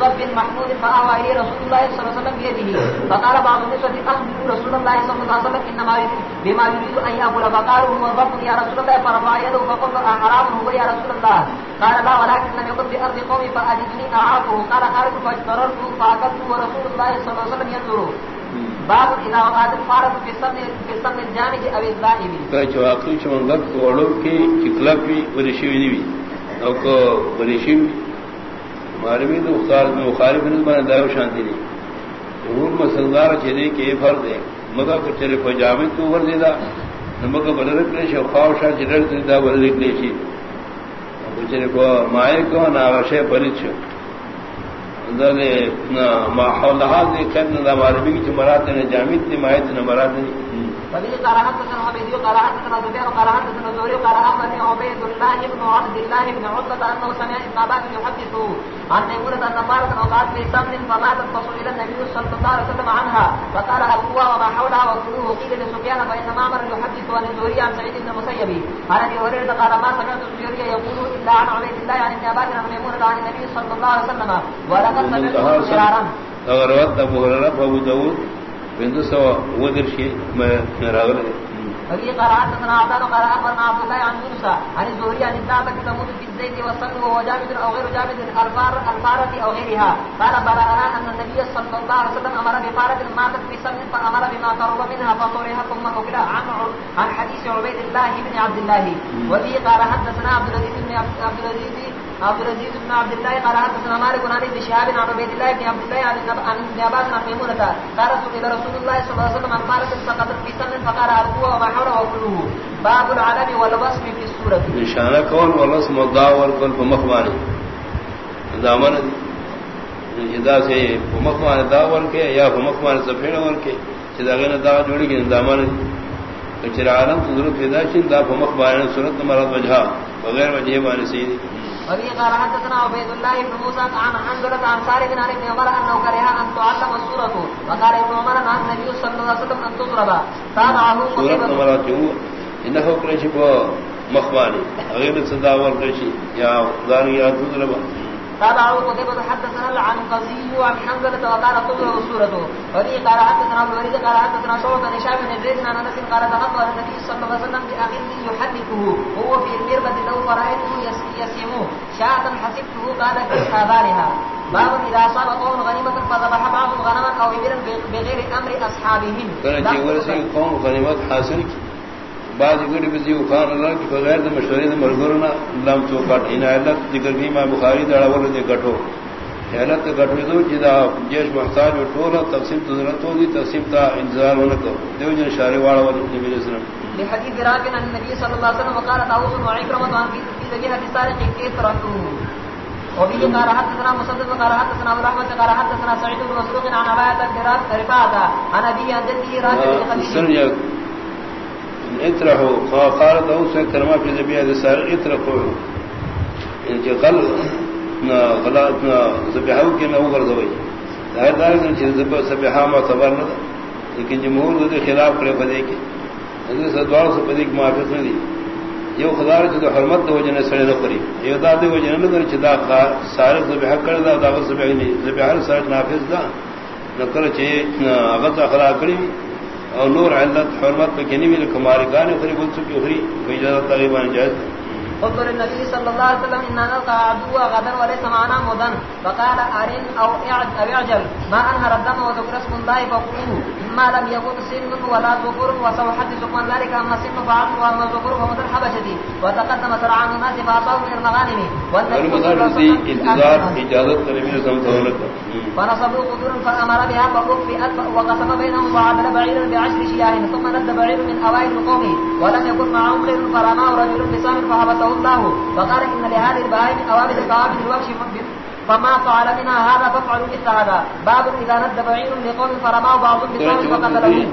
بضب محمود فأهوى إليه رسول الله صلى الله عليه وسلم بيده فقال بعض النسوة أخبروا رسول الله صلى الله عليه وسلم إنما بما يريد أن يأكل فقالوا هو ضب يا رسول الله فرفع يده فقلت أحرام هو يا رسول الله قال لا، ولكن لم يكن بأرض قومي فأجدني أعاقه قال خالد فاجتررت فأكلت ورسول الله صلى الله عليه وسلم ينظر. باب اذا وقعت الفارة في السمن في السمن الجامد او الزائم. فاچو اخری چمن لگ وڑو کی چکلک بھی ورشی وی دی او کو ورشی مارمی تو خار مخالف نے بنا دایو شانتی دی وہ مسلدار چلے کے فرض ہے مگر کو چلے کو جامد کو ور دیدا نمک بدل کرے شو خواوشا جڑ دیدا ور نکلے چی۔ چلے کو مائے کو ناوشے نہ وشے پرچ ما حولها ذي كان ذا مالبي کی مراد نے جامد دی مایت نے مراد نہیں۔ فبه قال حدثنا عبيد قال حدثنا زبير قال حدثنا زوري قال أخبرني عبيد الله بن عبد الله بن عتبة أنه سمع ابن عباس يحدثه عن ميمونة أن مارة وقعت في سمن فماتت فسئل النبي صلى الله عليه وسلم عنها فقال أبوها وما حولها وكلوه قيل لسفيان فإن معمر يحدث عن الزهري عن سعيد بن المسيب عن أبي هريرة قال ما سمعت الزهري يقول إلا عن عبيد الله عن ابن عباس عن ميمونة عن النبي صلى الله عليه وسلم ولقد سمعت مرارا اگر وقت ابو هريرة فابو داود بندو سوا ودر شيء ما راغل ففي قراءات سنا عطان وقراء أخبرنا عبد الله عن يونس عن الزهري، عن الزعبة تموت في الزيت والصن وهو جامد أو غير جامد الفار الفارة أو غيرها. قال بلغنا أن النبي صلى الله عليه وسلم أمر بفارة ماتت في سن فأمر بما قرب منها فطرها ثم أكل عن عن حديث عبيد الله بن عبد الله. وفي قال حدثنا عبد العزيز بن عبد العزيز عبد العزيز بن عبد الله قال حدثنا مالك عن ابن شهاب عن عبيد الله بن عبد الله عن ابن عباس عن ميمونة قال رسول رسول الله صلى الله عليه وسلم عن فارس سقطت في سن فقال أرقوه وما حوله وكله باب العلم والوصف في السورة. نشانہ کون والرسم والدعوة والقل فمخواني دامن جدا سے فمخوان دعوة کے یا فمخوان سفین والکے جدا غیر دعوة جوڑی گی دامن کچر عالم تو ضرورت پیدا چند دا فمخوان سورت مرد وجہا وغیر وجہ بانی سیدی. وفي قال حدثنا عبيد الله بن موسى عن حنظلة عن سالم عن ابن عمر أنه كره أن تعلم السورة وقال ابن عمر عن النبي صلى الله عليه وسلم أن تضرب. تابعه سورة نمرات هو إنه بو مخواني. غير الصداوة القريشي يا ذاني يا تضرب. تابعه قتيبة حدثنا عن قزي حنظلة وقال وفي قال حدثنا الوليد قال حدثنا شعبة بن هشام بن زيد عن أنس قال تنقل النبي صلى الله عليه وسلم يحدثه. في المربة له فرأيته يسيمه شاة حسبته قال باب أصاب قوم فذبح بعض غنما أو إبلا بغير أمر أصحابهم. كان جيور سي قوم غنيمة حاصل بعض گڑی بزی وخان اللہ کی بغیر دے مشورے دے مرغرنا لم تو کٹ۔ ان علت ذکر کی ما بخاری دڑا ور دے گٹو علت گٹو دو جدا جیش محتاج و ٹولا تقسیم تو ضرورت ہو دی تقسیم تا انتظار ہونا کو۔ دیو جن شارع والا ور نبی علیہ السلام لحديث راكن عن النبي صلى الله عليه وسلم وقال داوود وعكرمة عن في ذبيحة السارق كيف تركوه وبه قال حدثنا مسدد قال حدثنا ابو رحمه قال حدثنا سعيد بن مسروق عن عباده بن رفاعه عن ابي عن جده راجل بن خديجه اطرحوا قال داوود سے کرما في ذبيحة السارق اطرحوا ان یعنی کے قل غلط ذبیحہ کے نہ اوغر دوئی ظاہر دار ہے کہ ذبیحہ معتبر نہ لیکن جمہور کے خلاف کھڑے بدے کے. حضرت سدوار سے بدی معافیت نہیں دی یہ خدا رہے تو حرمت ہو جنے سڑے نہ کری. یہ داد ہو جنے نہ کرے چدا سارے ذبح کر دا دعوت سے نہیں ذبح سارے نافذ دا. نہ کرے چے اگر اخلاق کری. اور نور علت حرمت پہ کنی بھی کمار گانے خری بول چکی ہری کوئی اجازت تقریباً جائز۔ قبر النبي صلى الله عليه وسلم إننا نلقى عدوا غدا وليس معنا مدن۔ فقال أرن أو اعجل ما أنهر الدم وذكر اسم الله فقلوه ما لم يكن سن ولا ذكر وسوحدثكم عن ذلك أما سن فعل وأما ذكر فمدى الحبشة وتقدم سرعان الناس فأعطاه من المغانم۔ فنصبوا قدورا فأمر بها وقسم بينهم وعدل بعيرا بعشر شياه ثم ند بعير من أوائل القوم ولم يكن معهم خير فرماه رجل بسام فحبسه الله وقال إن لهذه البهائم أوامر القوابل الوحش فما فعل منها هذا فافعلوا مثل هذا. باب اذا ند بعير لقوم فرماه بعضهم بسام فقتلوه.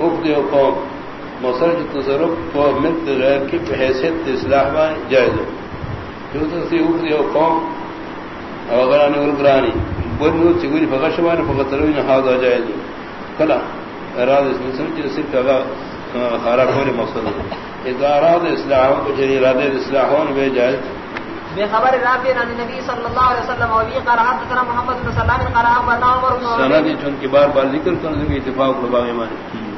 افدي قوم مصر تصرف کو ملت غیر کی حیثیت اصلاح میں جائز. ہے جو سی افدی قوم اغرانی ورگرانی بنو چگوری فغشوان فقتلوین هذا جائز. کلا اراد اس سمجھ صرف اگا خارا کوری مقصد ہے اذا اراد اصلاح کو جری ارادہ اصلاح بے جائز بخبر رافع عن النبي صلى الله عليه وسلم وبه قال حدثنا محمد بن سلام قال اخبرنا عمر بن سند چون کی بار بار ذکر کرنے کے اتفاق کو باغ ایمان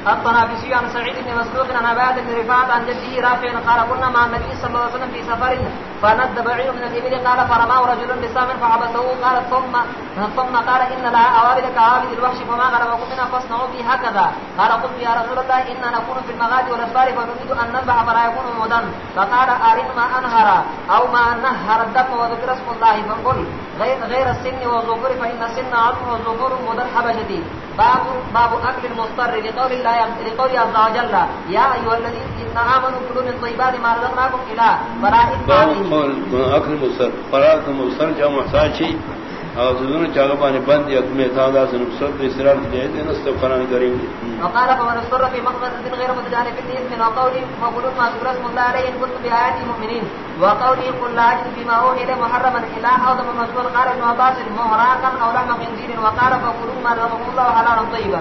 الطنافسي عن سعيد بن مسروق عن عباد بن رفاعة عن جده رافع قال قلنا مع النبي صلى الله عليه وسلم في سفر فند بعير من الإبل قال فرماه رجل بسام فعبسه قال ثم ثم قال إن لها أوابد كعابد الوحش فما غلبكم منها فاصنعوا بي هكذا. قال قلت يا رسول الله إنا نكون في المغاد والأسفار فنريد أن نذبح فلا يكون مدن. فقال أرن ما أنهر أو ما نهر الدم وذكر اسم الله فانقل. غير, غير السن والظفر فإن السن عظم والظفر مدن حبشتي باب باب أكل المضطر لقول الله لقول عز وجل يا أيها الذين آمنوا كلوا من طيبات ما رزقناكم إثم أكل المضطر فراغ المضطر جاء محتاج شيء. اور سنن چاغ پانی بند یا تمہیں تھا دا سن سب اسرار کی ہے دین است قران کریم وقال فمن استر في مقبره غير متجانف في الدين من قول فقل ما ذكر اسم الله عليه ان كنتم بآيات المؤمنين وقول قل لا اجد فيما اوحي الى محرما الى او دم مسجون قال ابن عباس مهراقا او لحم خنزير وقال فقلوا ما رزقكم الله حلالا طيبا